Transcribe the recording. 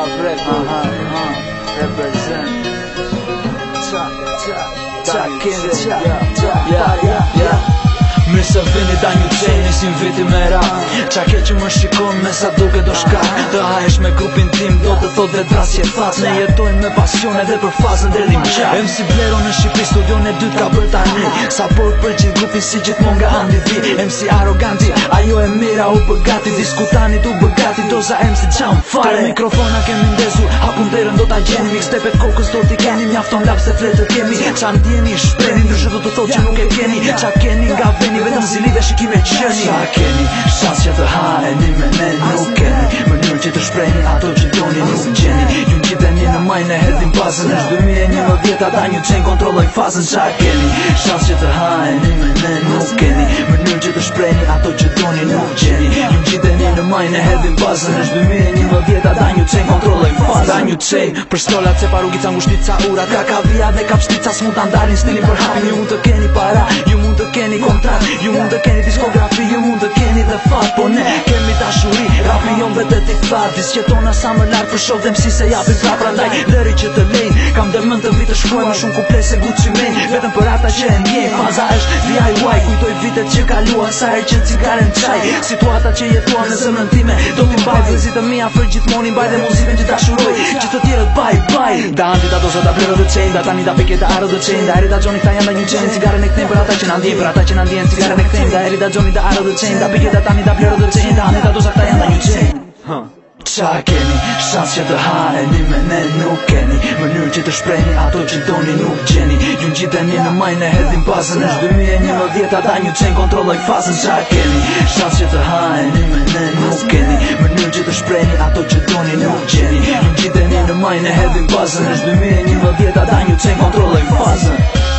Love Records uh -huh, uh -huh. Represent Chuck and Chuck Chuck and Chuck Mirë se vini da një qeni si viti me ra Qa ke që më shikon me sa duke do shka Të hajesh me grupin tim do të thot dhe dras që fat Ne jetojnë me pasion edhe për fazën dhe dim qa MC Blero në Shqipri studion e dytë ka bërë tani Sa por për gjithë grupin si gjithë mon nga handi di MC Aroganti, ajo e mira u për gati Diskutani tu bërë Kurza em se qa fare mikrofona kemi ndezur Hapun derën do t'a gjeni Mik stepet kokës do t'i keni Mjafton lap se fletët kemi Qa ndjeni shpreni Ndryshë do të thot që nuk e keni Qa keni nga veni Vetëm zili dhe shikime qeni Qa keni shans që të hajeni me ne Nuk keni mënyrë që të shpreni Ato që doni nuk gjeni Ju në një në majnë e hedhin pasën Në shdo mi e një më vjeta Ta një qenë kontrolloj fazën Qa keni shans që të hajeni me ne Nuk keni për ato që doni në u qeni Ju gjithë e një në majnë e hedhin bazën është dëmi e një da një qenj kontrolojnë fazën Da një qenj për stolat se paru gica ngushtit ca urat Ka dhe ka pështit ca smut andarin stilin për hapin Ju mund të keni para, ju mund të keni kontrat Ju mund të keni diskografi, ju mund të keni dhe fat Po ne kemi ta shuri, rapi jom vete të të të të të të të të të të të të të të të të të të shkruaj më shumë kuplej se Gucci Mane Vetëm për ata që e Faza është DIY Kujtoj vitet që kaluan Sa e që cigare në qaj Situata që jetua në zëmën time Do t'im baj të mia mija fër gjithmoni Mbaj dhe muzikën që ta Që të tjerët baj, baj Da anti da dozo da brero dhe qenj Da tani da peke da aro dhe qenj Da eri da gjoni janë një qenj Cigare në këtim për ata që në ndje Për ata që në ndje Cigare në Da joni da gjoni da Da da tani da brero qa keni Shans që të hare një mene nuk keni Mënyrë që të shprejni ato që doni nuk gjeni Gjën gjitë e një në majnë e hedhin pasën është dëmi e një më djetë ata një qenë kontrolë e këfasën qa keni Shans që të hare një mene nuk keni Mënyrë që të shprejni ato që doni nuk gjeni Gjën gjitë e një në majnë e hedhin pasën është dëmi e një më djetë ata një qenë kontrolë e këfasën